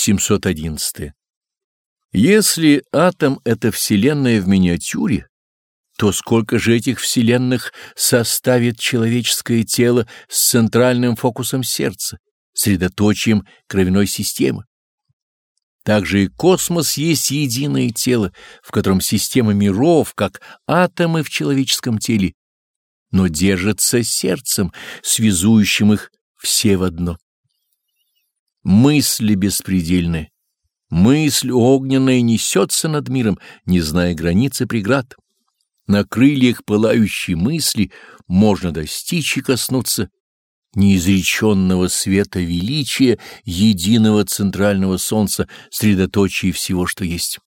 711. Если атом — это Вселенная в миниатюре, то сколько же этих вселенных составит человеческое тело с центральным фокусом сердца, средоточием кровяной системы? Также и космос есть единое тело, в котором система миров, как атомы в человеческом теле, но держится сердцем, связующим их все в одно. Мысли беспредельны, мысль огненная несется над миром, не зная границы преград. На крыльях пылающей мысли можно достичь и коснуться неизреченного света величия единого центрального солнца, средоточия всего, что есть.